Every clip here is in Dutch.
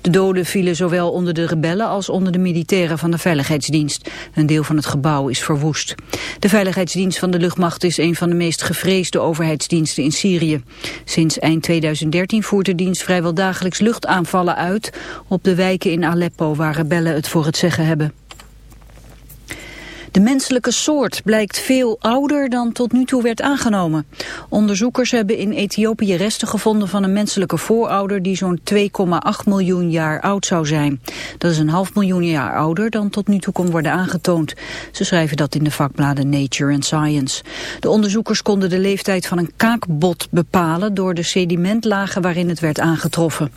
De doden vielen zowel onder de rebellen als onder de militairen van de Veiligheidsdienst. Een deel van het gebouw is verwoest. De Veiligheidsdienst van de luchtmacht is een van de meest gevreesde overheidsdiensten in Syrië. Sinds eind 2013 voert de dienst vrijwel dagelijks luchtaanvallen uit op de wijken in Aleppo waar rebellen het voor het zeggen hebben. De menselijke soort blijkt veel ouder dan tot nu toe werd aangenomen. Onderzoekers hebben in Ethiopië resten gevonden van een menselijke voorouder die zo'n 2,8 miljoen jaar oud zou zijn. Dat is een half miljoen jaar ouder dan tot nu toe kon worden aangetoond. Ze schrijven dat in de vakbladen Nature and Science. De onderzoekers konden de leeftijd van een kaakbot bepalen door de sedimentlagen waarin het werd aangetroffen.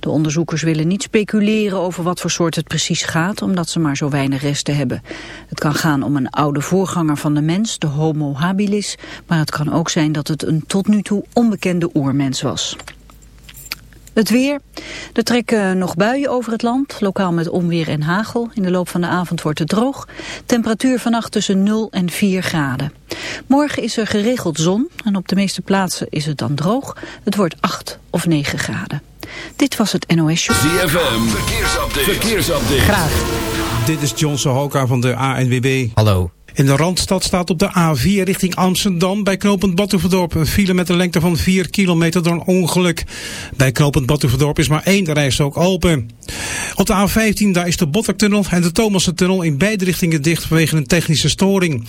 De onderzoekers willen niet speculeren over wat voor soort het precies gaat, omdat ze maar zo weinig resten hebben. Het kan gaan om een oude voorganger van de mens, de homo habilis, maar het kan ook zijn dat het een tot nu toe onbekende oermens was. Het weer. Er trekken nog buien over het land, lokaal met onweer en hagel. In de loop van de avond wordt het droog. Temperatuur vannacht tussen 0 en 4 graden. Morgen is er geregeld zon en op de meeste plaatsen is het dan droog. Het wordt 8 of 9 graden. Dit was het NOS Show. ZFM, verkeersupdate. verkeersupdate. Graag. Dit is John Sohoka van de ANWB. Hallo. In de Randstad staat op de A4 richting Amsterdam bij knooppunt Batuverdorp een file met een lengte van 4 kilometer door een ongeluk. Bij knooppunt Batuverdorp is maar één rijstrook open. Op de A15 daar is de Botlektunnel en de Thomassentunnel in beide richtingen dicht vanwege een technische storing.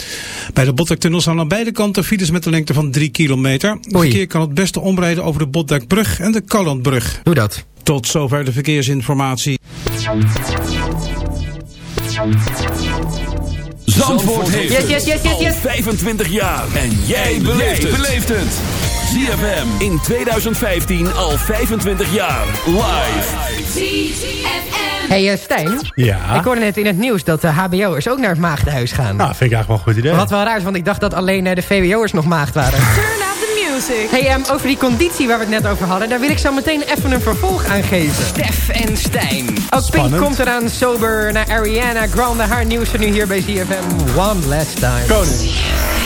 Bij de Botlektunnel staan aan beide kanten files met een lengte van 3 kilometer. Het verkeer kan het beste omrijden over de Botdekbrug en de Kallandbrug. Doe dat. Tot zover de verkeersinformatie. Zandvoort heeft Yes, yes, yes, yes, al yes. 25 jaar. En jij beleeft het. ZFM in 2015 al 25 jaar. Live. Hey uh, Stijn, Ja. ik hoorde net in het nieuws dat de hbo'ers ook naar het maagdenhuis gaan. Nou, vind ik eigenlijk wel een goed idee. Wat wel raar is, want ik dacht dat alleen eh, de vwo'ers nog maagd waren. Music. Hey, ehm, over die conditie waar we het net over hadden, daar wil ik zo meteen even een vervolg aan geven. Stef en Stijn. Ook Pink komt eraan sober naar Ariana Grande. Haar nieuwste nu hier bij ZFM. One last time. Koning.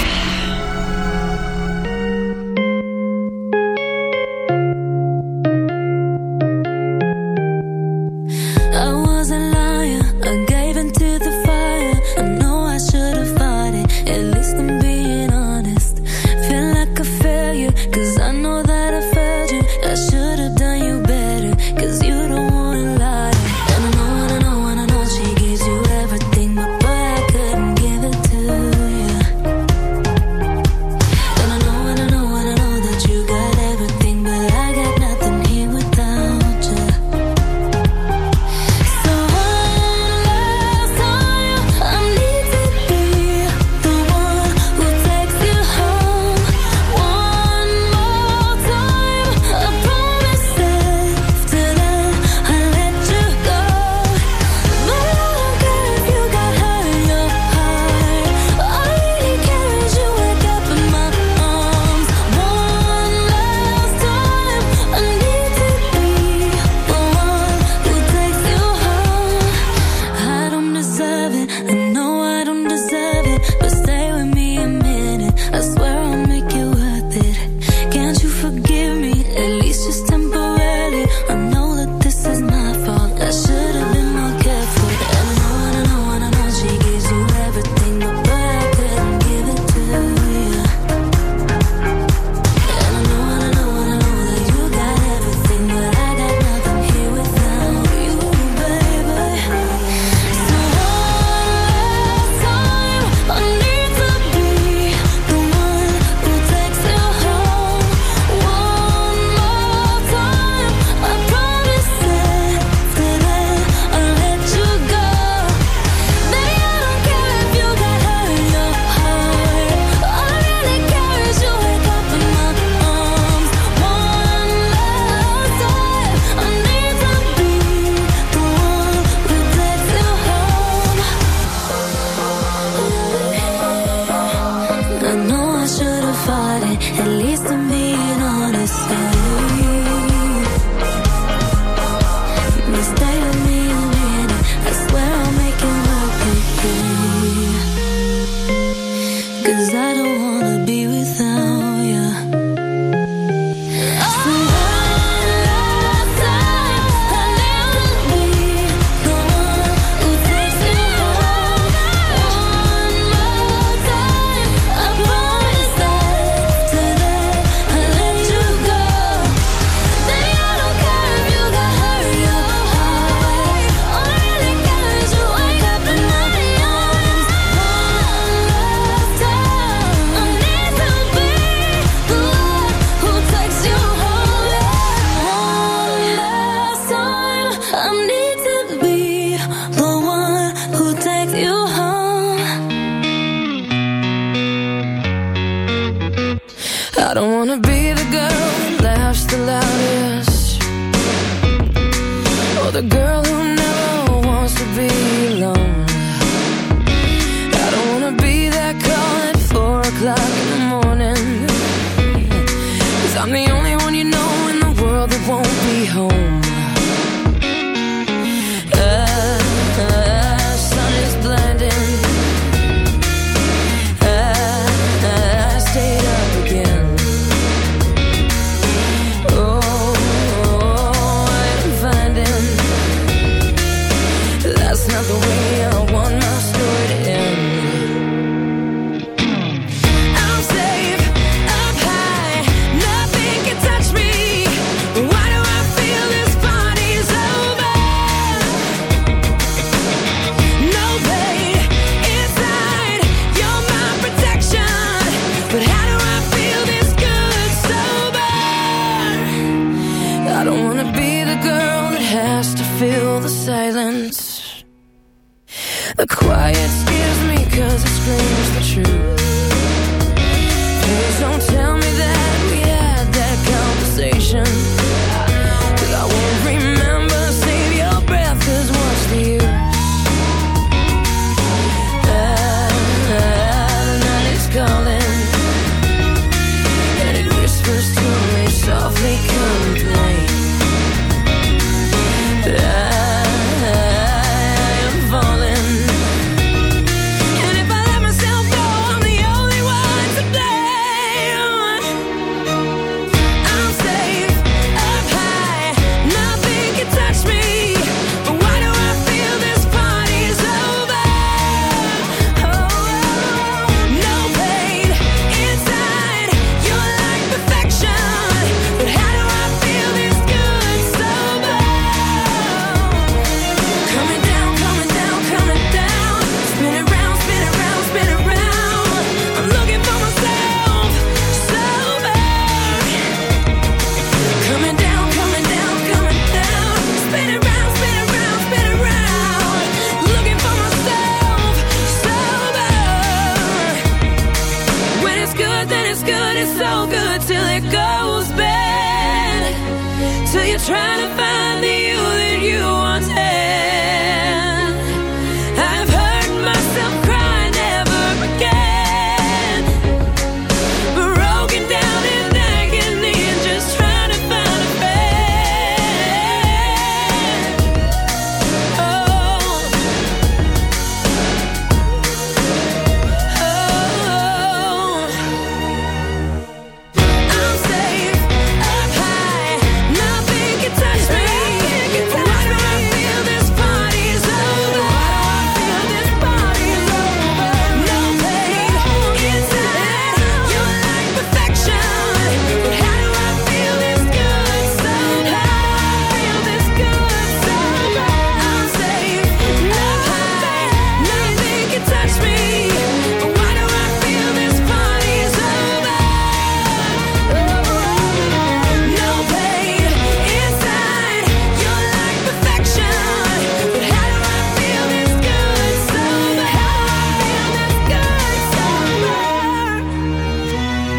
I don't wanna be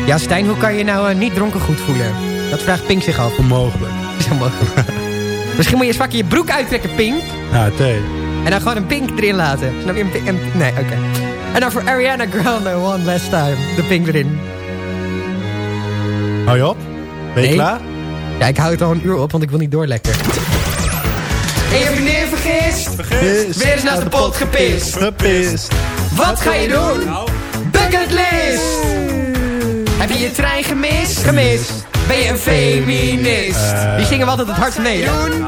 Ja, Stijn, hoe kan je nou eh, niet dronken goed voelen? Dat vraagt Pink zich af. Onmogelijk. Is onmogelijk. Misschien moet je eens vaker je broek uittrekken, Pink. Ja, thee. En dan gewoon een pink erin laten. Snap je? Een nee, oké. En dan voor Ariana Grande, One Last Time. De pink erin. Hou je op? Ben je Nee. klaar? Ja, ik hou het al een uur op, want ik wil niet doorlekken. En je vriendin vergist. Vergist. Weer eens naast de pot gepist. Gepist. Wat ga je doen? Bucketlist. Heb je je trein gemist? Gemist. Ben je een feminist? Die zingen we altijd het hardst mee. Doen.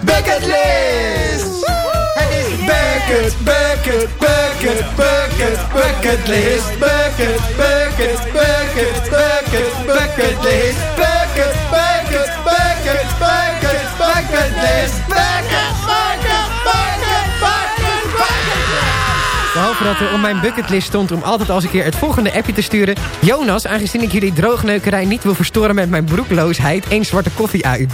Bucketlist. Het is bucket, bucket, bucket, bucket, bucketlist. Bucket, bucket, bucket, bucket, bucketlist. Bucket, bucket, bucket, bucket, bucketlist. Bucket, bucket, Behalve dat er op mijn bucketlist stond om altijd als een keer het volgende appje te sturen. Jonas, aangezien ik jullie droogneukerij niet wil verstoren met mijn broekloosheid, één zwarte koffie AUB.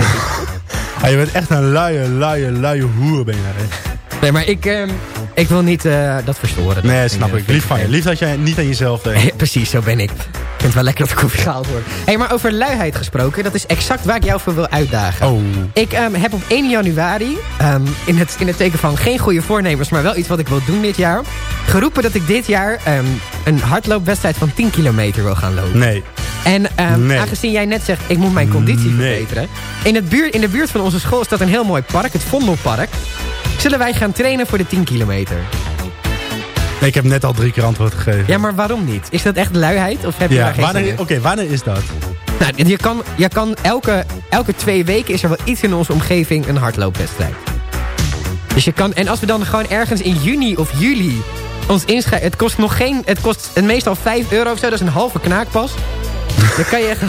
Ah, je bent echt een luie, luie, luie hoer ben jij. Nee, maar ik, ehm, ik wil niet eh, dat verstoren. Nee, Dat snap ik. Lief van je. Lief dat jij niet aan jezelf denkt. Precies, zo ben ik. Ik vind het wel lekker dat de koffie gehaald wordt. hey, maar over luiheid gesproken, dat is exact waar ik jou voor wil uitdagen. Oh. Ik ehm, heb op 1 januari, ehm, in, het, in het teken van geen goede voornemens... maar wel iets wat ik wil doen dit jaar... geroepen dat ik dit jaar een hardloopwedstrijd van 10 kilometer wil gaan lopen. Nee. En Nee. aangezien jij net zegt, ik moet mijn conditie Nee. verbeteren... In, het buurt, in de buurt van onze school staat een heel mooi park, het Vondelpark. Zullen wij gaan trainen voor de 10 kilometer? Ik heb net al drie keer antwoord gegeven. Ja, maar waarom niet? Is dat echt luiheid of heb je Ja, daar geen? Oké, wanneer is dat? Nou, je kan, je kan elke, elke twee weken is er wel iets in onze omgeving een hardloopwedstrijd. Dus je kan, en als we dan gewoon ergens in juni of juli ons inschrijven... Het kost nog geen, het kost meestal 5 euro of zo, dat is een halve knaakpas. Dan kan je echt...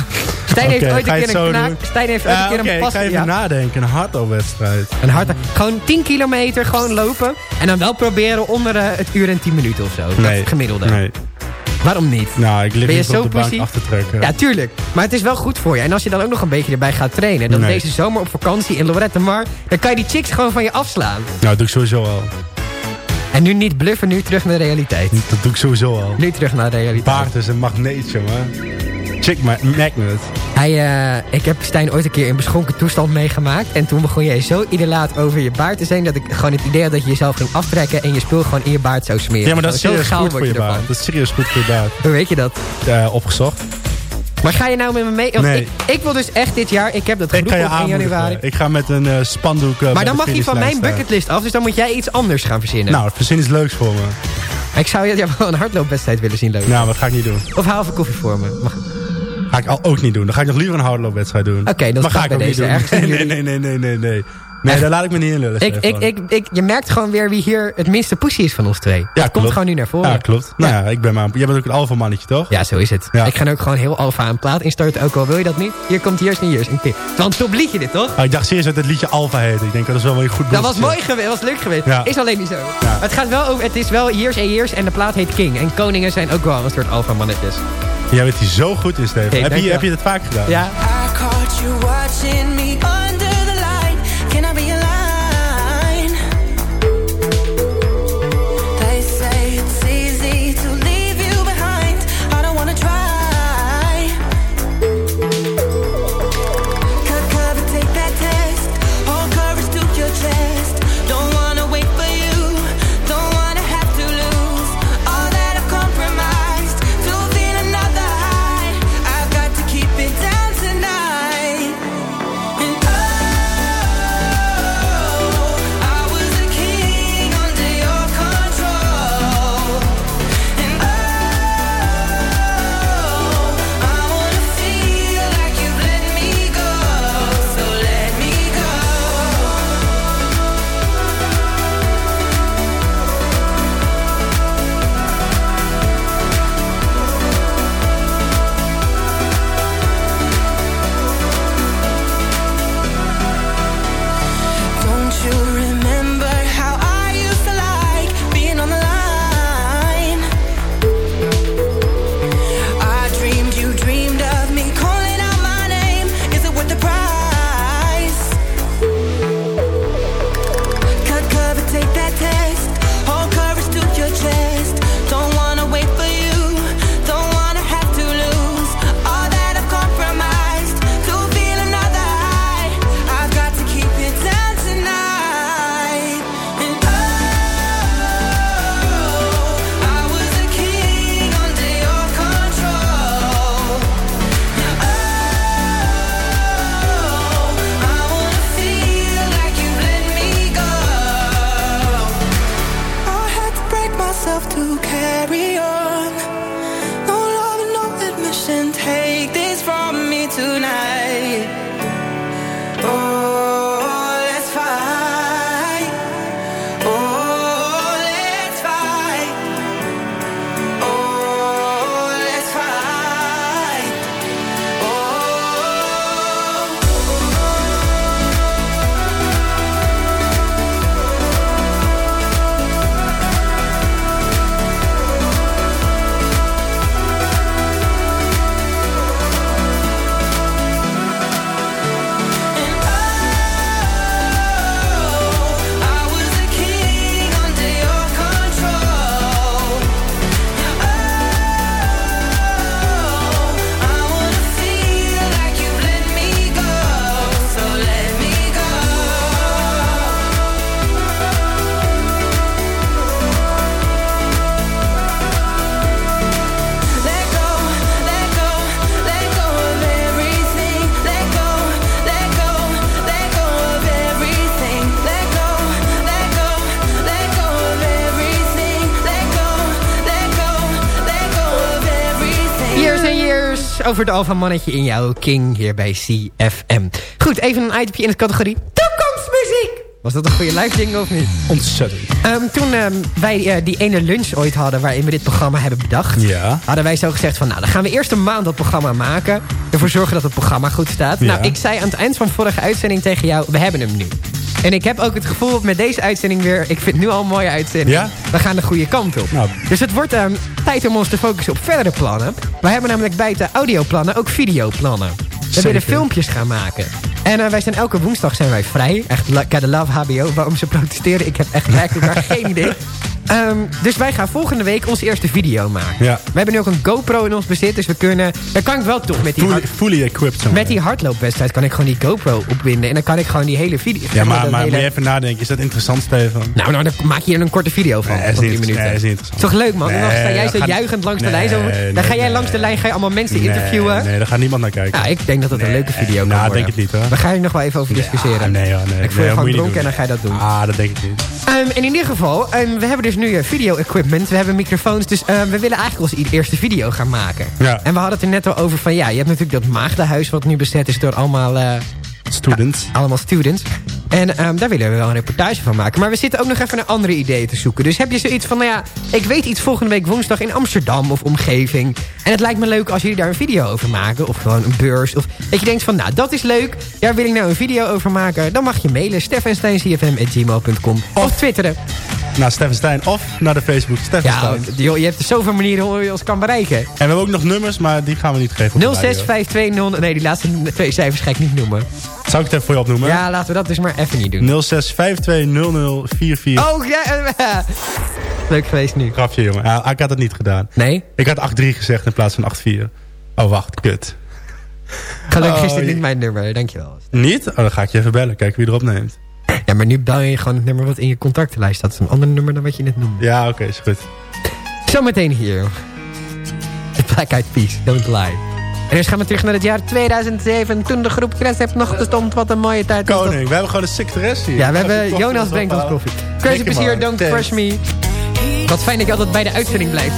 Stijn heeft Oké, ooit een keer het een knaak... Stijn heeft ooit een keer een ik ga even ja, nadenken. Een hardloopwedstrijd. een hard, gewoon 10 kilometer gewoon lopen. En dan wel proberen onder eh, het uur en 10 minuten of zo. Dat Nee. gemiddelde. Nee. Waarom niet? Nou, ik lig Ben je niet op de bank af te trekken. Ja, tuurlijk. Maar het is wel goed voor je. En als je dan ook nog een beetje erbij gaat trainen... dan Nee. deze zomer op vakantie in Lorette Mar... dan kan je die chicks gewoon van je afslaan. Nou, dat doe ik sowieso al. En nu niet bluffen, nu terug naar de realiteit. Dat doe ik sowieso al. Nu terug naar de realiteit. Paard is een magneetje, man. Chick ma magnet. Hij, eh, ik heb Stijn ooit een keer in beschonken toestand meegemaakt. En toen begon jij zo idolaat over je baard te zijn... dat ik gewoon het idee had dat je jezelf ging aftrekken... en je spul gewoon in je baard zou smeren. Ja, maar dat is Zo serieus goed voor je baard. Dat is serieus goed voor je baard. Hoe weet je dat? Eh, opgezocht. Maar ga je nou met me mee? Nee. Ik, ik wil dus echt dit jaar... Ik heb dat geroepen je op 1 aanmoedigen. januari. Ik ga met een eh, spandoek eh, Maar dan mag je van mijn bucketlist af. Dus dan moet jij iets anders gaan verzinnen. Nou, verzin is leuks voor me. Ik zou jou wel een hardloopwedstrijd willen zien lopen. Nou, wat ga ik niet doen. Of haal even koffie voor me. Mag- Ga ik al ook niet doen. Dan ga ik nog liever een hardloopwedstrijd doen. Oké, dat maar ga ik bij ook niet doen. Nee, nee, nee, nee, nee, nee, nee. Daar laat ik me niet in lullen. Ik, ik, ik, ik, je merkt gewoon weer wie hier het minste pussy is van ons twee. dat komt gewoon nu naar voren. Ja, klopt. Nou ja, ik ben maar... Jij bent ook een alpha mannetje, toch? Ja, zo is het. Ja. Ik ga ook gewoon heel alfa een plaat instarten, ook al wil je dat niet. Hier komt Years and Years. Een. Het was een top liedje dit, toch? Ah, ik dacht serieus dat het liedje alpha heette. Ik denk dat is wel een goed Dat was mooi geweest, was leuk geweest. Ja. Is alleen niet zo. Ja. Het, gaat wel over, het is wel Years and Years en de plaat heet King. En koningen zijn ook wel een soort alfa mannetjes. Jij bent hier zo goed in, Steven. Heb, je heb je dat vaak gedaan? Ja. Over het alfa mannetje in jouw King hier bij CFM. Goed, even een itemje in de categorie toekomstmuziek. Was dat een goede live jingle of niet? Ontzettend. Ehm, toen ehm, wij eh, die ene lunch ooit hadden waarin we dit programma hebben bedacht... Ja. hadden wij zo gezegd van... nou, dan gaan we eerst een maand dat programma maken. Ervoor zorgen dat het programma goed staat. Ja. Nou, ik zei aan het eind van vorige uitzending tegen jou... we hebben hem nu. En ik heb ook het gevoel met deze uitzending weer... Ik vind het nu al een mooie uitzending. Ja? We gaan de goede kant op. Nou. Dus het wordt ehm, tijd om ons te focussen op verdere plannen. Wij hebben namelijk buiten audioplannen ook videoplannen. We willen filmpjes gaan maken. En eh, wij zijn elke woensdag zijn wij vrij. Echt, de love HBO. Waarom ze protesteren, ik heb echt werkelijk geen idee. Ehm, dus wij gaan volgende week onze eerste video maken. Ja. We hebben nu ook een GoPro in ons bezit. Dus we kunnen... Dan kan ik wel toch met die, Fully, fully equipped. met die hardloopwedstrijd... kan ik gewoon die GoPro opwinden. En dan kan ik gewoon die hele video... Ja, maar, dat maar hele- moet je even nadenken. Is dat interessant, Stefan? Nou, nou, dan maak je er een korte video van. Nee, is van niet 10 minuten. nee, is niet interessant. Toch leuk, man? dan sta jij dat zo juichend langs de lijn. Zo, dan nee, ga jij langs de lijn, ga je allemaal mensen interviewen. Nee, daar gaat niemand naar kijken. Ja, ik denk dat het een leuke video kan nou, worden. denk ik niet, hoor. Daar ga je nog wel even over discussiëren. Nee, ja, nee. Ik voel je dat gewoon dronken en dan ga je dat doen. Ah, dat denk ik niet. Ehm, en in ieder geval, ehm, we hebben dus nu eh, video-equipment. We hebben microfoons. Dus ehm, we willen eigenlijk onze eerste video gaan maken. Ja. En we hadden het er net al over van... Ja, je hebt natuurlijk dat maagdenhuis wat nu bezet is door allemaal... eh, Students. allemaal students. En ehm, daar willen we wel een reportage van maken. Maar we zitten ook nog even naar andere ideeën te zoeken. Dus heb je zoiets van, nou ja, ik weet iets volgende week woensdag in Amsterdam of omgeving. En het lijkt me leuk als jullie daar een video over maken. Of gewoon een beurs. Of dat je denkt van, nou, dat is leuk. Daar wil ik nou een video over maken. Dan mag je mailen. steffensteincfm.gmail.com Of twitteren. Naar Stefan Stijn of naar de Facebook Stefan Ja, joh, je hebt zoveel manieren hoe je ons kan bereiken. En we hebben ook nog nummers, maar die gaan we niet geven op de radio. 06520... Nee, die laatste twee cijfers ga ik niet noemen. Zou ik het even voor je opnoemen? Ja, laten we dat dus maar even niet doen. 06520044. Oh, ja. Leuk geweest nu. Grafje, jongen. Ja, ik had het niet gedaan. Nee? Ik had 8-3 gezegd in plaats van 8-4. Oh, wacht. Kut. Gelukkig is Oh, dit je- niet mijn nummer, dankjewel. Niet? Oh, dan ga ik je even bellen. Kijk wie erop neemt. Ja, maar nu bel je gewoon het nummer wat in je contactenlijst staat. Dat is een ander nummer dan wat je net noemde. Ja, oké, is goed. Zometeen hier. The Black Eyed Peas, Don't Lie. En eerst gaan we terug naar het jaar 2007. Toen de groep Cres heeft nog bestond. Wat een mooie tijd. Koning, we hebben gewoon een secretaresse hier. Ja, we hebben Jonas brengt ons koffie. Crazy plezier, don't crush me. Wat fijn dat je altijd bij de uitzending blijft.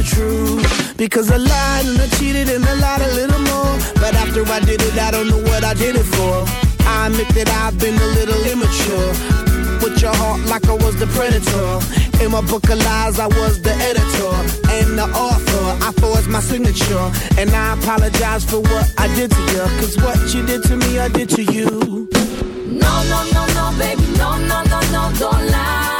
The truth. Because I lied and I cheated and I lied a little more. But after I did it, I don't know what I did it for. I admit that I've been a little immature. With your heart like I was the predator. In my book of lies, I was the editor and the author. I forged my signature. And I apologize for what I did to you. Cause what you did to me, I did to you. No, no, no, no, baby, no, no, no, no, don't lie.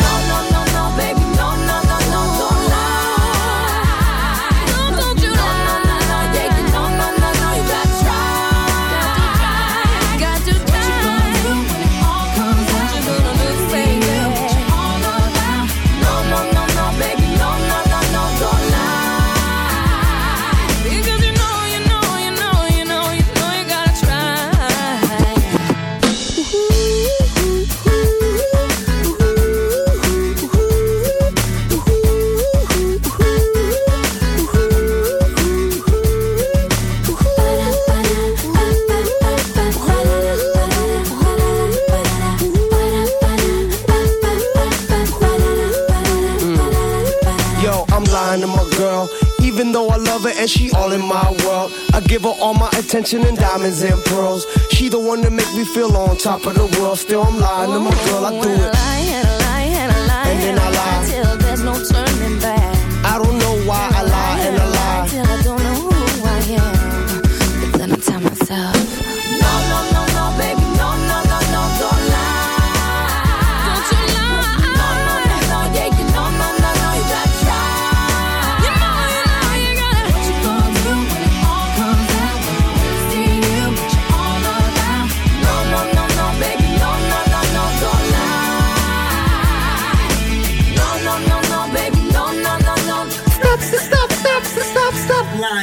Her all my attention and diamonds and pearls. She the one that make me feel on top of the world. Still, I'm lying to my girl. I do it. lie and a lie and a lie And then I lie.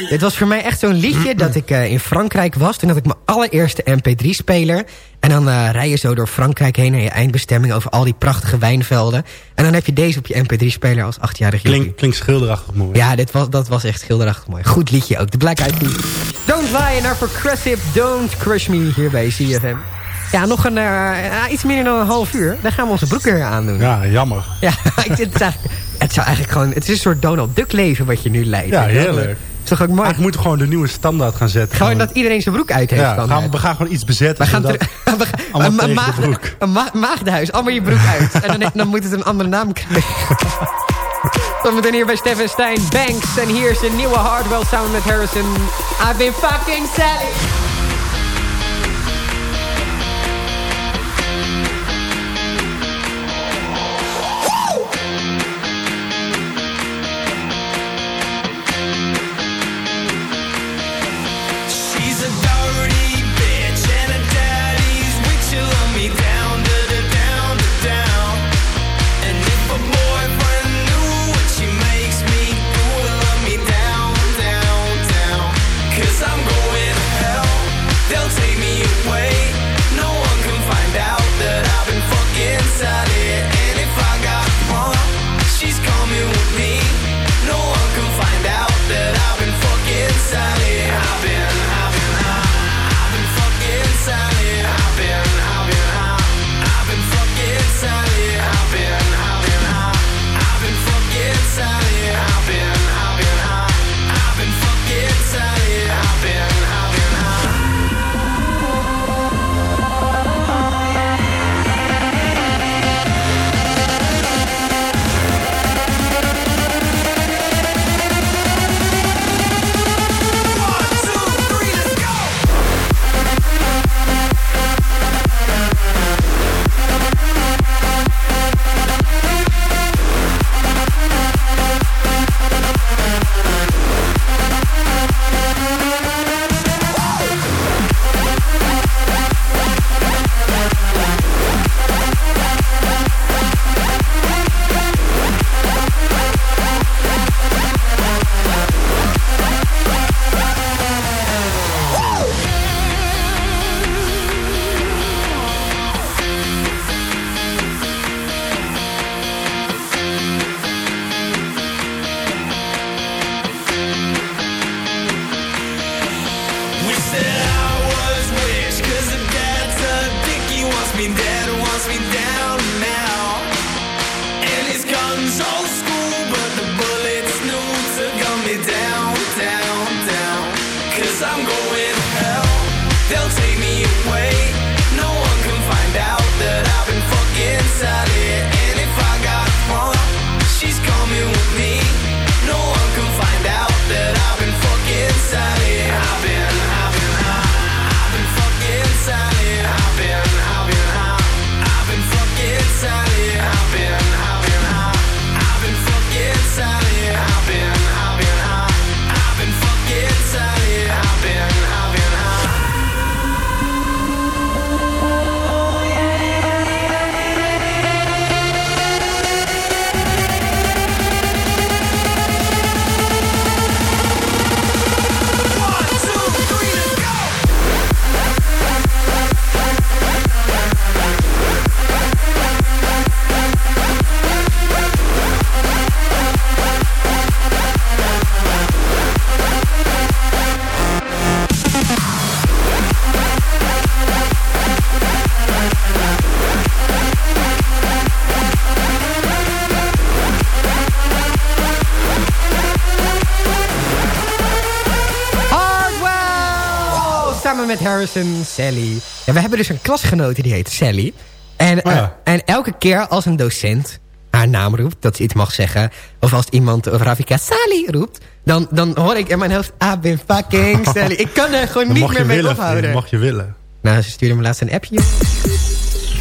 Dit was voor mij echt zo'n liedje dat ik eh, in Frankrijk was. Toen had ik mijn allereerste mp3-speler. En dan eh, rij je zo door Frankrijk heen naar je eindbestemming... over al die prachtige wijnvelden. En dan heb je deze op je mp3-speler als achtjarig jongen. Klink, klinkt schilderachtig mooi. Ja, dit was, dat was echt schilderachtig mooi. Goed liedje ook. De Black Eyed Peas. Don't Lie naar Progressive Don't Crush Me hier bij CFM. Ja, nog een, eh, iets minder dan een half uur. Dan gaan we onze broek weer aandoen. Ja, jammer. Ja, het, is het zou eigenlijk gewoon... Het is een soort Donald Duck leven wat je nu leidt. Ja, heerlijk. Toch ook mooi? Moeten we gewoon de nieuwe standaard gaan zetten. Gewoon dat iedereen zijn broek uit heeft. ja, gaan we, we gaan gewoon iets bezetten. We gaan we allemaal een, maagd- broek. een ma- maagdenhuis, allemaal je broek uit. En dan, dan moet het een andere naam krijgen. Zometeen hier bij Stefan Stein, Banks. En hier is de nieuwe Hardwell samen met Harrison. I've been fucking Sally. Sally. Ja, we hebben dus een klasgenote die heet Sally. En, Oh ja. eh, en elke keer als een docent haar naam roept, dat ze iets mag zeggen... of als iemand of Rafika Sally roept... Dan, dan hoor ik in mijn hoofd, ah, ben fucking Sally. Ik kan er gewoon niet je meer mee willen, ophouden. mag je willen. Nou, ze stuurde me laatst een appje.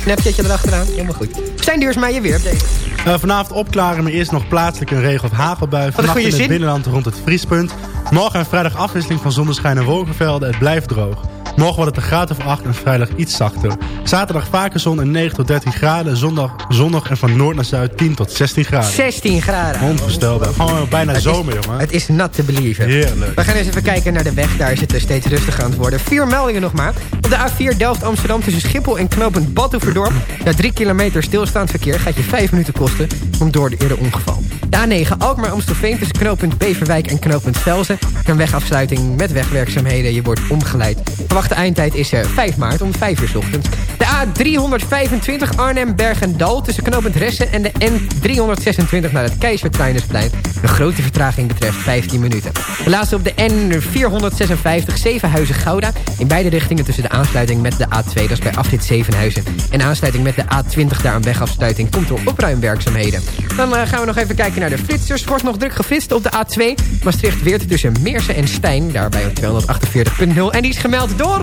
Snapchatje erachteraan, helemaal goed. Zijn Duursmeijer weer op deze. Eh, vanavond opklaren, maar eerst nog plaatselijk een regen- of hagelbui. Vannacht goede in het zin. binnenland rond het vriespunt. Morgen en vrijdag afwisseling van zonneschijn en wolkenvelden. Het blijft droog. Morgen wordt het een graad of 8 en vrijdag iets zachter. Zaterdag vaker zon en 9 tot 13 graden. Zondag zonnig en van noord naar zuid 10 tot 16 graden. 16 graden. Onvoorstelbaar. Gewoon bijna Het zomer, is, jongen. Het is not te believen. Heerlijk. We gaan eens even kijken naar de weg. Daar is het steeds rustiger aan het worden. Vier meldingen nog maar. Op de A4 Delft-Amsterdam tussen Schiphol en knooppunt Badhoevedorp. Na drie kilometer stilstaand verkeer gaat je vijf minuten kosten. Komt door de eerder ongeval. De A9 Alkmaar-Amstelveen tussen knooppunt Beverwijk en knooppunt Velzen. Een wegafsluiting met wegwerkzaamheden. Je wordt omgeleid. Verwachte eindtijd is eh, 5 maart om 5 uur 's ochtends. De A325 Arnhem-Bergendal tussen knooppunt Ressen en de N326 naar het Keizertreinersplein. Een grote vertraging betreft 15 minuten. De laatste op de N456 Zevenhuizen-Gouda. In beide richtingen tussen de aansluiting met de A2, dat is bij afrit Zevenhuizen. En aansluiting met de A20 daar een wegafsluiting komt door opruimwerkzaamheden. Dan eh, gaan we nog even kijken naar de flitsers. Wordt nog druk geflitst op de A2. Maastricht-Weert tussen Meersen en Stijn. Daarbij op 248.0. En die is gemeld door...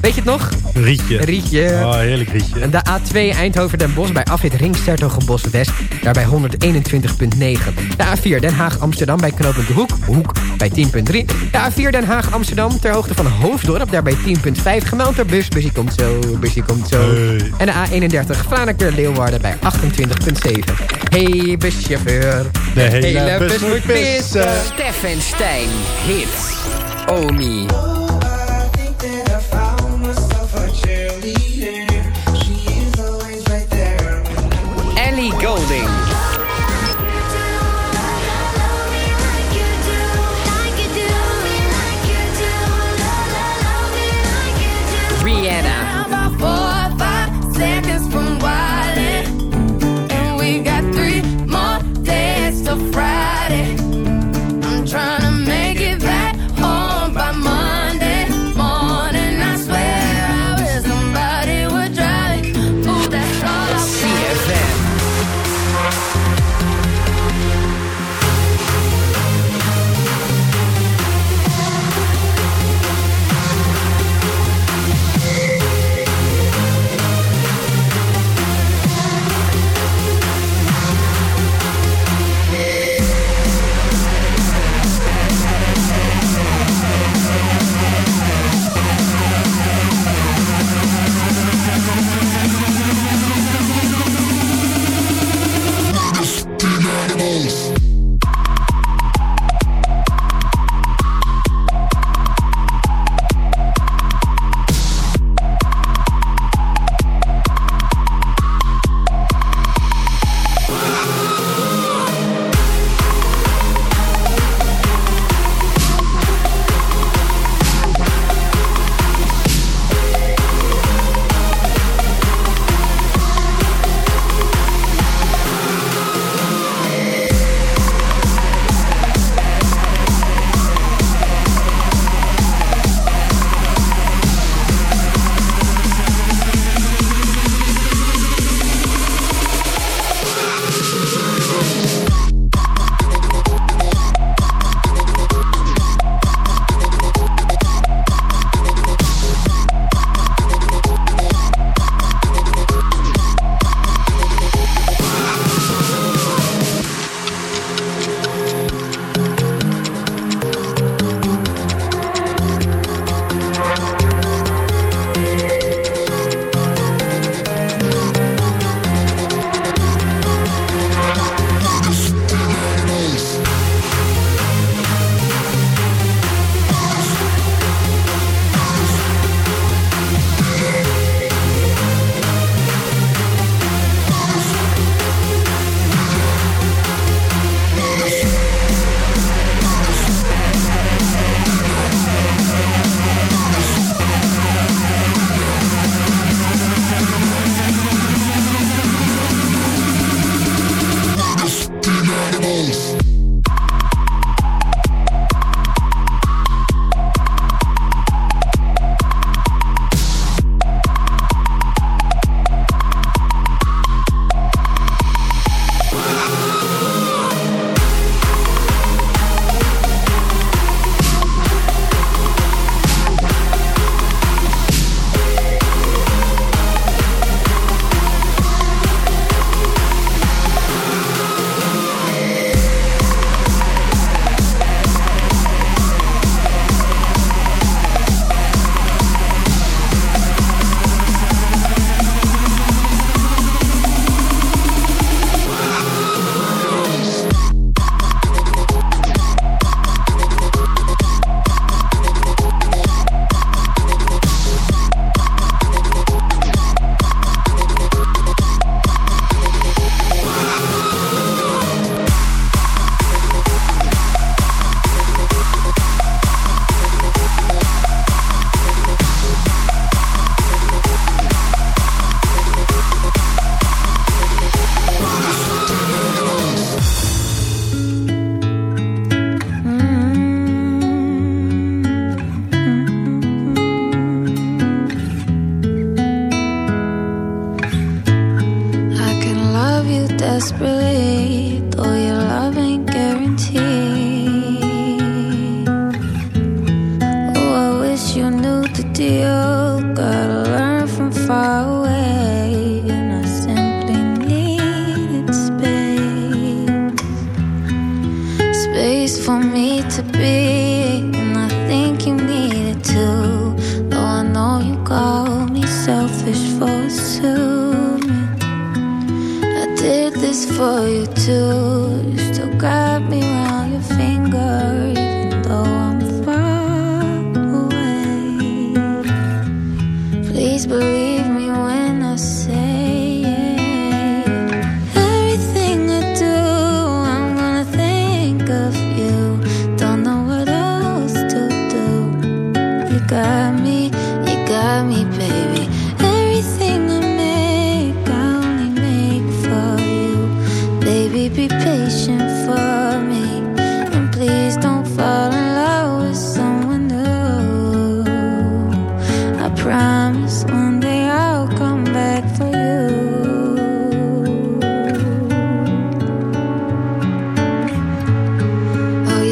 Weet je het nog? Rietje. Rietje. Oh, heerlijk rietje. De A2 Eindhoven-Den Bosch bij afrit Ringstertogenbos-West. Daarbij 121.9. De A4 Den Haag-Amsterdam bij knooppunt De Hoek. Hoek bij 10.3. De A4 Den Haag-Amsterdam ter hoogte van Hoofddorp. Daarbij 10.5. Gemeld door bus. Busje komt zo. Busje komt zo. Hey. En de A31 Franeker-Leeuwarden bij 28.7. Hey buschauffeur. De hele bus moet pissen. Stefan Stijn. Hits. Omi.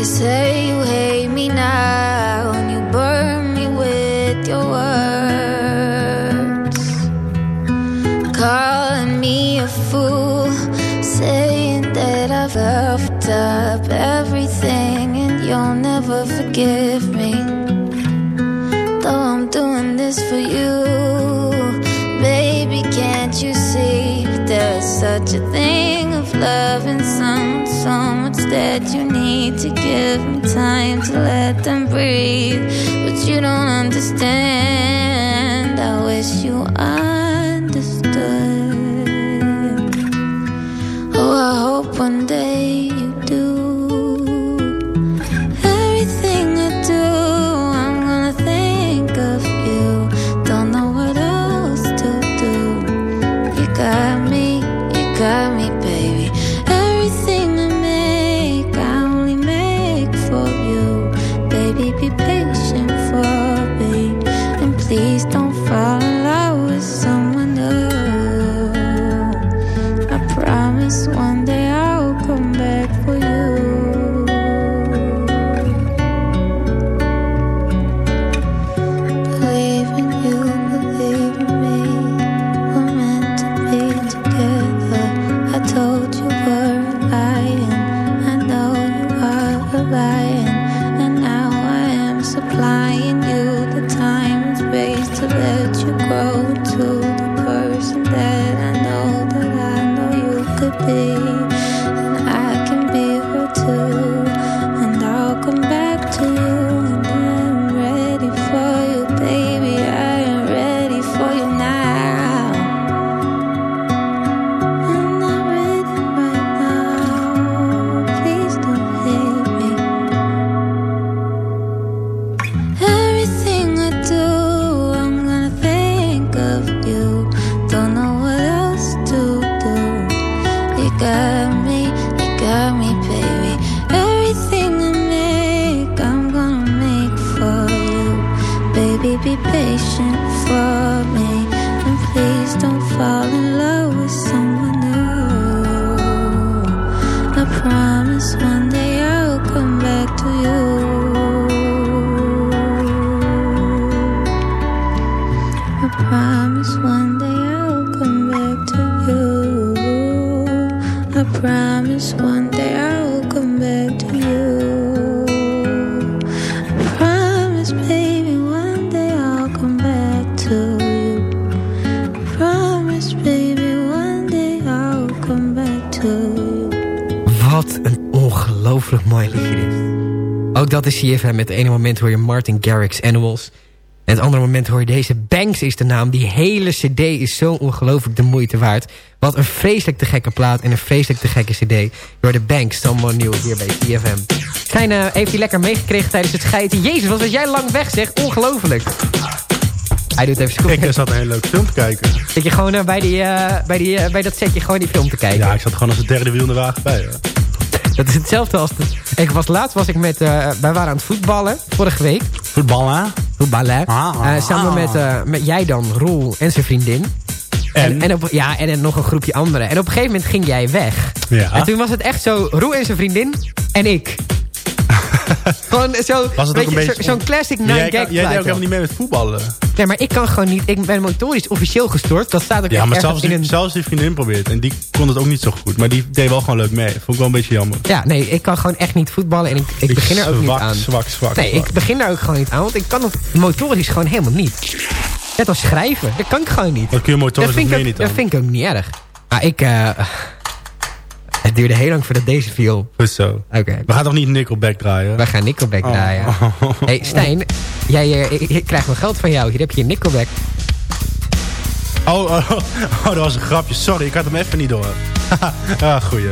Say that you need to give them time to let them breathe, but you don't understand. I wish you understood. CFM. Met het ene moment hoor je Martin Garrix Animals. En het andere moment hoor je deze Banks is de naam. Die hele cd is zo ongelooflijk de moeite waard. Wat een vreselijk te gekke plaat en een vreselijk te gekke cd. Door de Banks, allemaal nieuw hier bij CFM. Stijn uh, heeft hij lekker meegekregen tijdens het schijten. Jezus, wat was jij lang weg zeg. Ongelooflijk. Hij doet even zijn Ik zat een hele leuke film te kijken. Zit je gewoon uh, bij, die, uh, bij, die, bij dat setje gewoon die film te kijken? Ja, ik zat gewoon als het derde wiel in de wagen bij. Dat is hetzelfde als... De, ik was laatst was ik met... Uh, wij waren aan het voetballen, vorige week. Voetballen? Voetballen. Ah, ah, uh, samen met, uh, met jij dan, Roel en zijn vriendin. En? En, en, op, ja, en, en nog een groepje anderen. En op een gegeven moment ging jij weg. Ja. En toen was het echt zo, Roel en zijn vriendin en ik. Gewoon zo, was het ook een beetje zo'n classic nine jij, gag Jij deed ook helemaal niet mee met voetballen. Nee, maar ik kan gewoon niet... Ik ben motorisch officieel gestoord. Dat staat ook Ja, maar zelfs die, een... zelfs die vriendin probeert. En die kon het ook niet zo goed. Maar die deed wel gewoon leuk mee. Vond ik wel een beetje jammer. Ja, nee, ik kan gewoon echt niet voetballen. En ik, ik, begin er ook niet zwak, aan. Zwak, zwak, Nee, zwak. ik begin daar ook gewoon niet aan. Want ik kan het motorisch gewoon helemaal niet. Net als schrijven. Dat kan ik gewoon niet. Wat kun je motorisch dat vind, ik ook, niet dat vind ik ook niet erg. Maar ik... eh, het duurde heel lang voordat deze viel. Goed zo. Oké. We gaan toch niet Nickelback draaien? Wij gaan Nickelback Oh. draaien. hey, Stijn. Jij eh, ik, ik krijg wel geld van jou. Hier heb je Nickelback. Oh, oh, oh, dat was een grapje. Sorry, ik had hem even niet door. ah, goeie.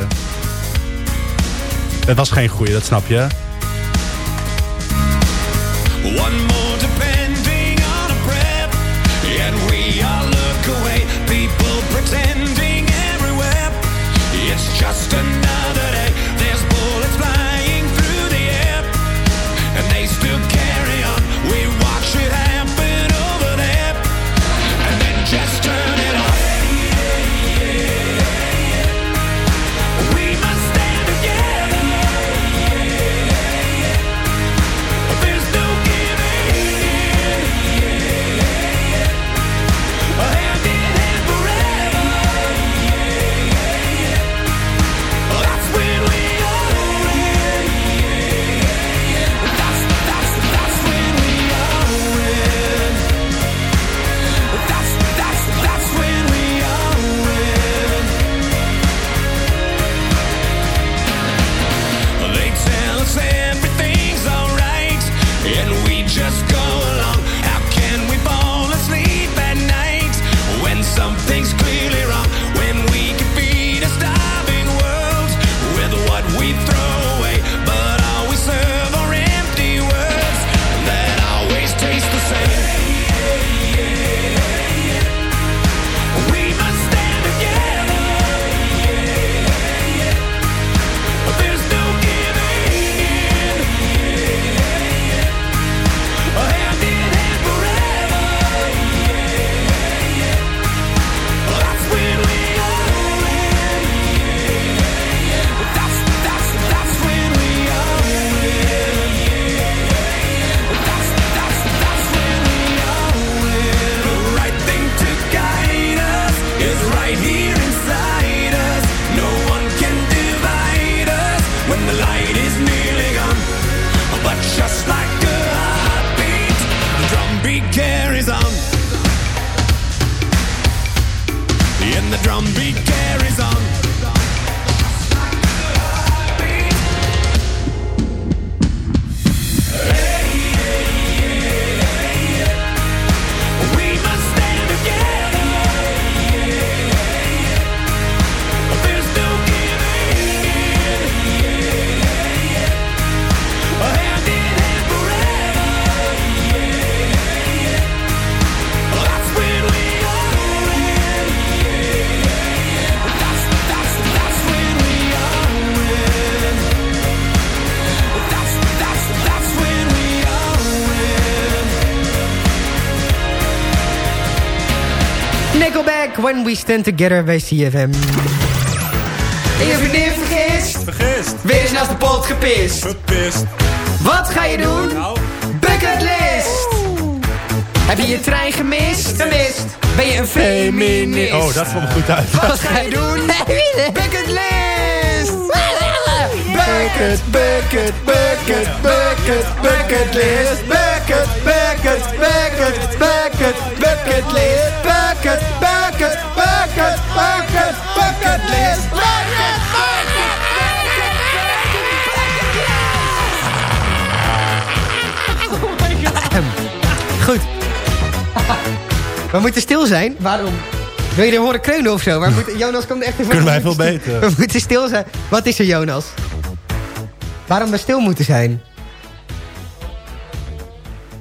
Het was geen goeie, dat snap je. One more some things We Stand Together bij CFM. En je vriendin vergist. Vergist. Weer eens naast de pot gepist. Gepist. Wat ga je doen? Bucketlist. Heb je je trein gemist? Gemist. Ben je een feminist? Oh, dat vond me goed uit. Wat ga je doen? Bucketlist. Bucket, bucket, bucket, bucket, bucketlist. Bucket, bucket, bucket, bucket, bucketlist. Bucket, bucket, bucket, bucket, bucketlist. Bucket, bucket, Goed. We moeten stil zijn. Waarom? Wil je er horen kreunen of zo? Maar moet, Jonas komt echt even... Kunnen wij veel beter. We moeten stil zijn. Wat is er, Jonas? Waarom we stil moeten zijn?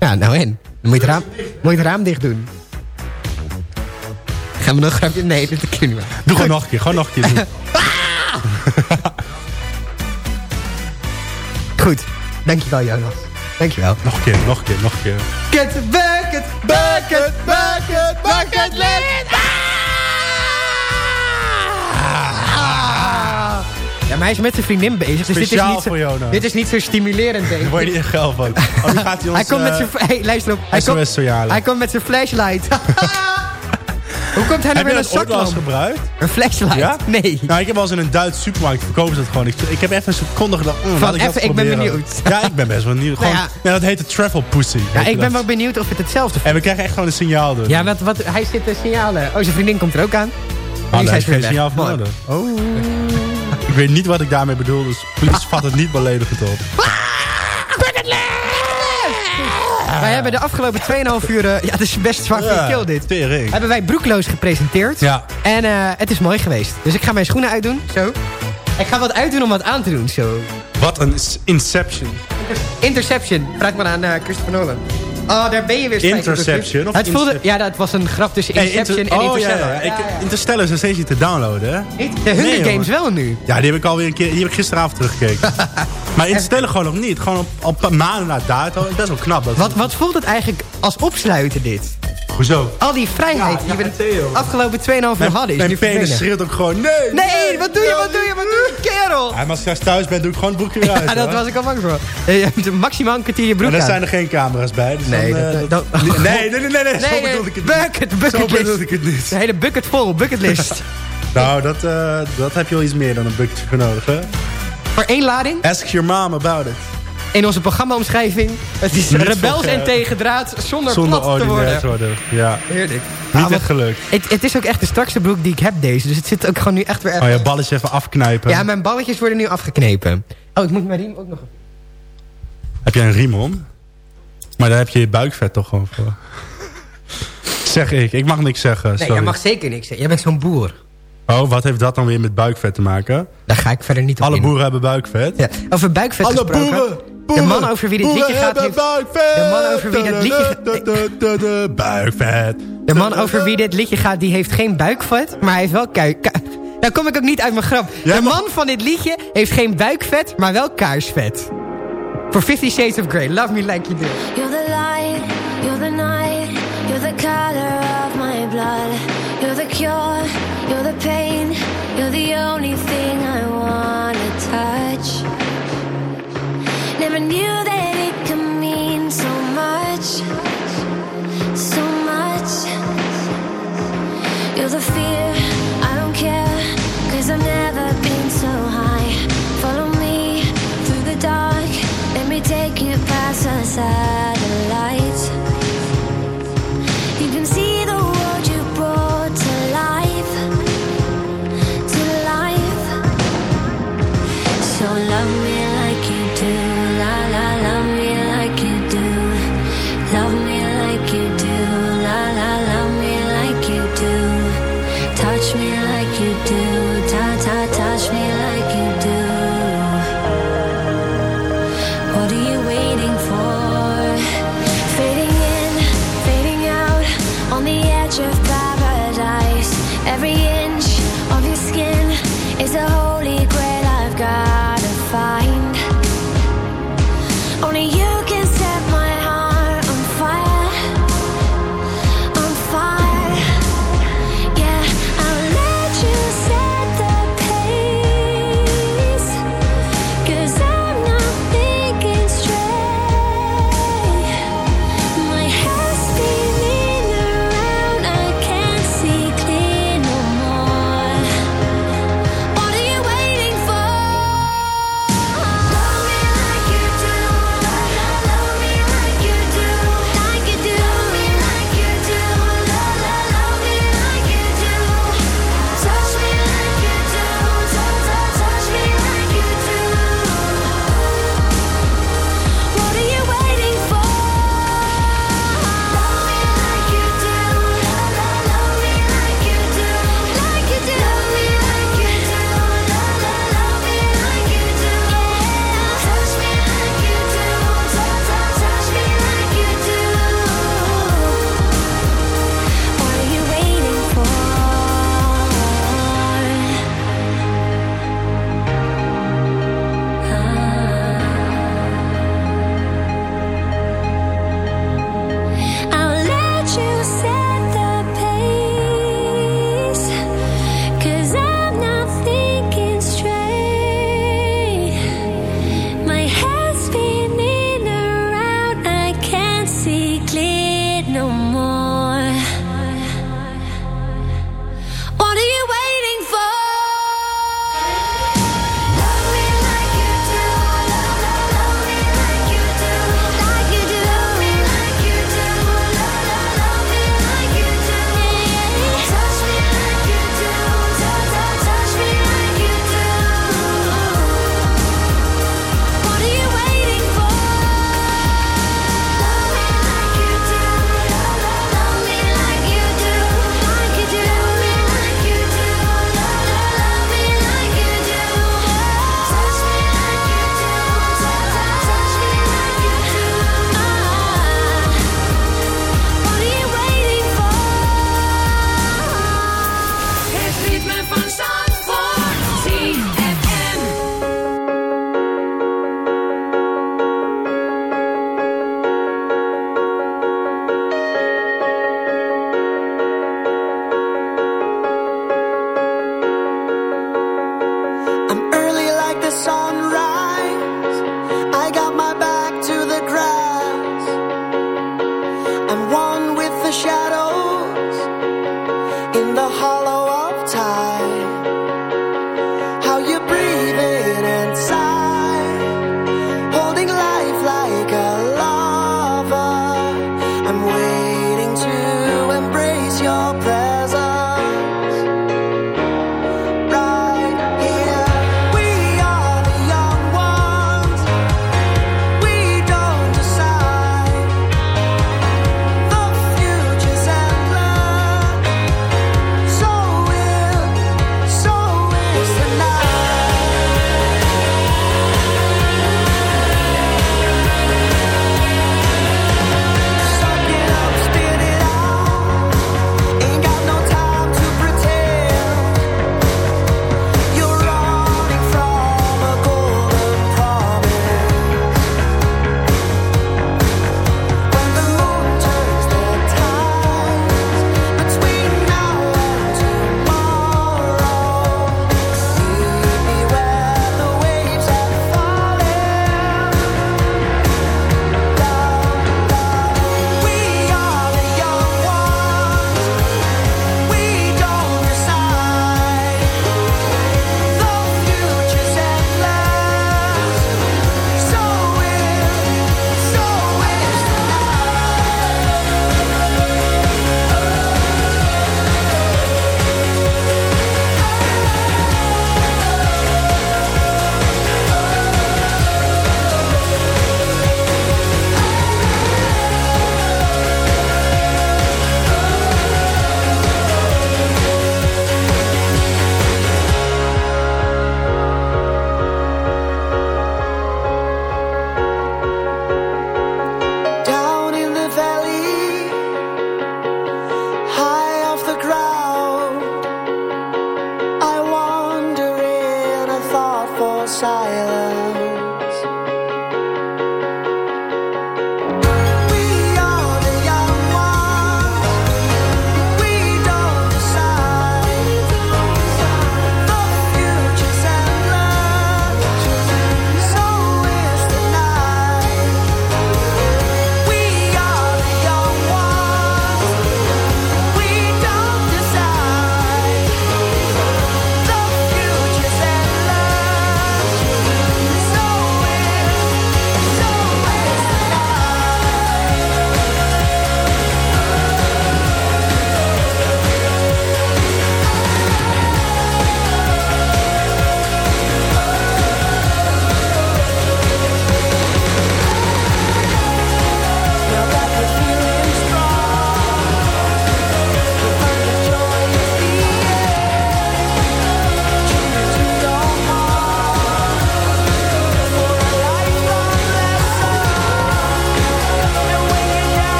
Ja, nou en? Dan moet je het raam, moet je het raam dicht doen. Gaan we nog een grapje? Nee, niet meer. Doe gewoon nog een keer, gewoon nog een keer doen. Goed. Dankjewel, Jonas. Dankjewel. Nog een keer, nog een keer, nog een keer. Bucket, bucket, bucket, bucket, bucket list. Ah! Ja, maar hij is met zijn vriendin bezig. Dus dit is Speciaal niet zo, voor Jonas. Dit is niet zo stimulerend, denk Daar ik. word je niet geil van. Oh, gaat hij ons... Hij komt met eh, zijn... Hey, luister op. Hij komt, hij komt met zijn flashlight. Hoe komt hij nou weer een zaklamp? gebruikt? Een flashlight? Ja? Nee. Nou, ik heb wel eens in een Duitse supermarkt verkopen ze dat gewoon. Ik, ik heb even een seconde gedacht, mm, Van ik even, ik ben benieuwd. Ja, ik ben best wel benieuwd. Gewoon, Nou ja. dat heet de travel pussy. Ja, ik ben dat. wel benieuwd of het hetzelfde En we krijgen echt gewoon een signaal door. Ja, wat, wat, hij zit te signalen. Oh, zijn vriendin komt er ook aan. Nu daar zijn is geen signaal voor Mooi. nodig. Oh. Ik weet niet wat ik daarmee bedoel, dus please vat het niet beledigend op. Wij hebben de afgelopen 2,5 uur... eh, ja, dat is best zwaar je keel dit. tering. Hebben wij broekloos gepresenteerd. Ja. En eh, het is mooi geweest. Dus ik ga mijn schoenen uitdoen. Zo. Ik ga wat uitdoen om wat aan te doen. Zo. Wat een inception. Interception. Vraag maar aan eh, Christopher Nolan. Oh, daar ben je weer. Interception of Het voelde, ja, dat was een grap tussen Hey, Inception Inter- en oh, ja, Interstellar. ja. Ik, Interstellar is nog steeds niet te downloaden, hè? De Hunger Nee, jongen. Games wel nu. Ja, die heb ik alweer een keer... Die heb ik gisteravond teruggekeken. maar Interstellar gewoon nog niet. Gewoon op, op maanden na dato. Best wel knap. Dat Wat, wat voelt het eigenlijk als opsluiten dit? Hoezo? Al die vrijheid die we de afgelopen 2,5 uur Mijn, hadden is mijn penis schreeuwt ook gewoon... Nee! Nee, wat doe je, wat doe je, wat doe je, kerel? Ja, maar als ik straks thuis ben, doe ik gewoon het broekje weer uit. Ja, dat hoor. was ik al bang voor. Je hebt maximaal een kwartier je broek En daar aan. zijn er geen camera's bij. Dus Nee, dan, eh, dat- dat- dat- nee, nee, nee, nee, nee, zo Nee, bedoelde ik het niet. bucket, bucket Zo list. bedoelde ik het niet. De hele bucket vol, bucketlist. Nou, dat, eh, dat heb je wel iets meer dan een bucketje voor nodig, hè? voor één lading Ask your mom about it. In onze programmaomschrijving. Het is Niet rebels en tegendraad zonder, Zonder plat te worden. worden. Ja, Heerlijk. niet Ah, echt gelukt. Het, het is ook echt de strakste broek die ik heb deze. Dus het zit ook gewoon nu echt weer... Oh, je balletje even afknijpen. Ja, mijn balletjes worden nu afgeknepen. Oh, ik moet mijn riem ook nog... Heb jij een riem om? Maar daar heb je je buikvet toch gewoon voor. zeg ik. Ik mag niks zeggen. Nee, jij mag zeker niks zeggen. Jij bent zo'n boer. Oh, wat heeft dat dan weer met buikvet te maken? Daar ga ik verder niet op Alle in. boeren hebben buikvet. Ja, over buikvet Alle gesproken. boeren, De man over wie dit liedje gaat... Heeft, de man over wie dat liedje- Buikvet. de man over wie dit liedje gaat, die heeft geen buikvet, maar hij heeft wel kuik... Nou kom ik ook niet uit mijn grap. De man van dit liedje heeft geen buikvet, maar wel kaarsvet. Voor Fifty Shades of Grey. Love me like you do. You're the light, you're the night, you're the color of my blood. You're the cure, you're the pain, you're the only thing I wanna touch. The fear,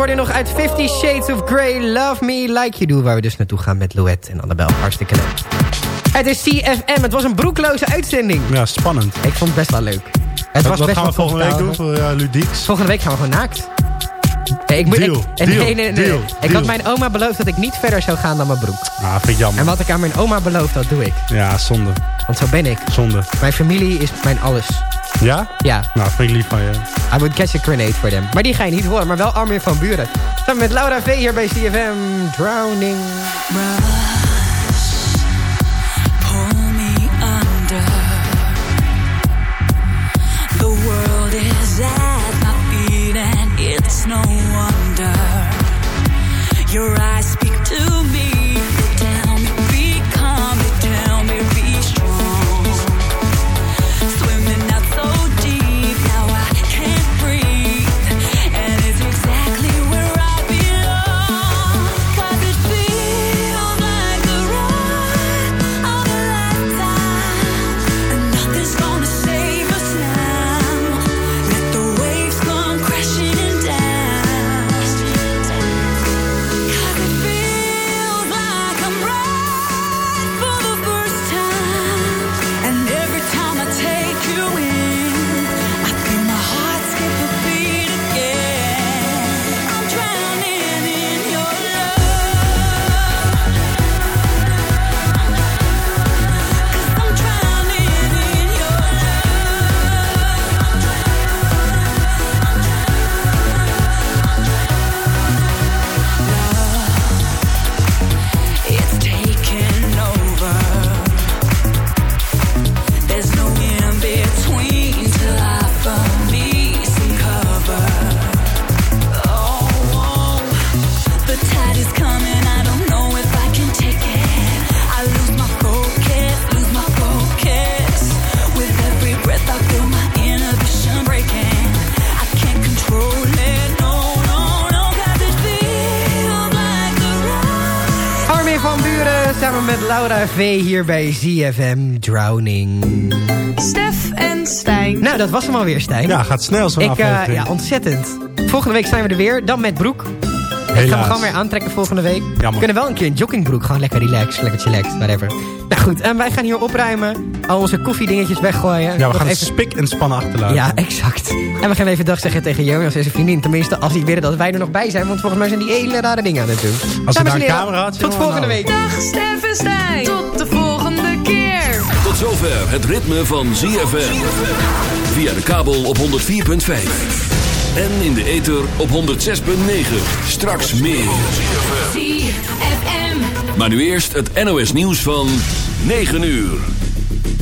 hoorde je nog uit Fifty Shades of Grey, Love Me Like You Do... waar we dus naartoe gaan met Louette en Annabel. Hartstikke leuk. Het is CFM, het was een broekloze uitzending. Ja, spannend. Ik vond het best wel leuk. Het Wat, was wat best gaan we volgende week doen voor ludieks? Volgende week gaan we gewoon naakt. Nee, ik moet, Deal, ik, en deal, nee, nee, nee. deal, Ik had mijn oma beloofd dat ik niet verder zou gaan dan mijn broek. Ah, vind ik En jammer. wat ik aan mijn oma beloof, dat doe ik. Ja, zonde. Want zo ben ik. Zonde. Mijn familie is mijn alles. Ja? Ja, Nou, vind ik lief van je. I would catch a grenade for them. Maar die ga je niet horen, maar wel Armin van Buren. Samen met Laura V hier bij CFM. Drowning. It's no wonder. Your eyes uur eh, samen met Laura V. hier bij ZFM Drowning. Stef en Stijn. Nou, dat was hem alweer, Stijn. Ja, gaat snel zo'n Ik, eh, aflevering. ja, ontzettend. Volgende week zijn we er weer, dan met broek. Ik ga hem gewoon weer aantrekken volgende week. We kunnen wel een keer een joggingbroek. Gewoon lekker relaxed, lekker chillaxed, whatever. Nou goed, en wij gaan hier opruimen. Al onze koffiedingetjes weggooien. Ja, we gaan even... spik en spannen achterlaten. Ja, exact. En we gaan even dag zeggen tegen Jonas en zijn vriendin. Tenminste, als die willen dat wij er nog bij zijn. Want volgens mij zijn die hele rare dingen aan het doen. Dames daar en een camera had, Tot volgende nou. week. Dag Stef en Stijn. Tot de volgende keer. Tot zover het ritme van ZFM. Via de kabel op 104.5. En in de ether op 106.9. Straks meer. Maar nu eerst het NOS nieuws van 9 uur.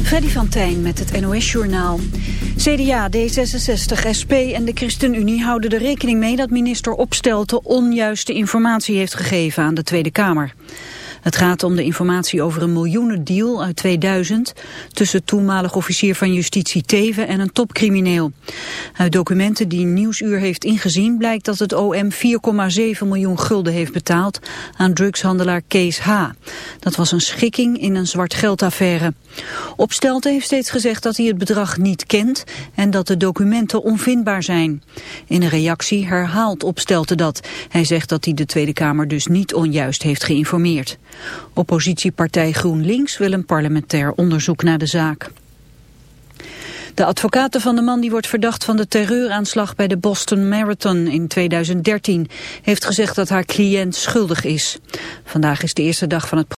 Freddy van Tijn met het NOS-journaal. CDA, D66, SP en de ChristenUnie houden er rekening mee... dat minister Opstelten onjuiste informatie heeft gegeven aan de Tweede Kamer. Het gaat om de informatie over een miljoenendeal uit 2000... tussen toenmalig officier van justitie Teven en een topcrimineel. Uit documenten die Nieuwsuur heeft ingezien... blijkt dat het OM 4,7 miljoen gulden heeft betaald... aan drugshandelaar Kees H. Dat was een schikking in een zwart geldaffaire. Opstelten heeft steeds gezegd dat hij het bedrag niet kent... en dat de documenten onvindbaar zijn. In een reactie herhaalt Opstelten dat. Hij zegt dat hij de Tweede Kamer dus niet onjuist heeft geïnformeerd. Oppositiepartij GroenLinks wil een parlementair onderzoek naar de zaak. De advocaten van de man die wordt verdacht van de terreuraanslag bij de Boston Marathon in 2013 heeft gezegd dat haar cliënt schuldig is. Vandaag is de eerste dag van het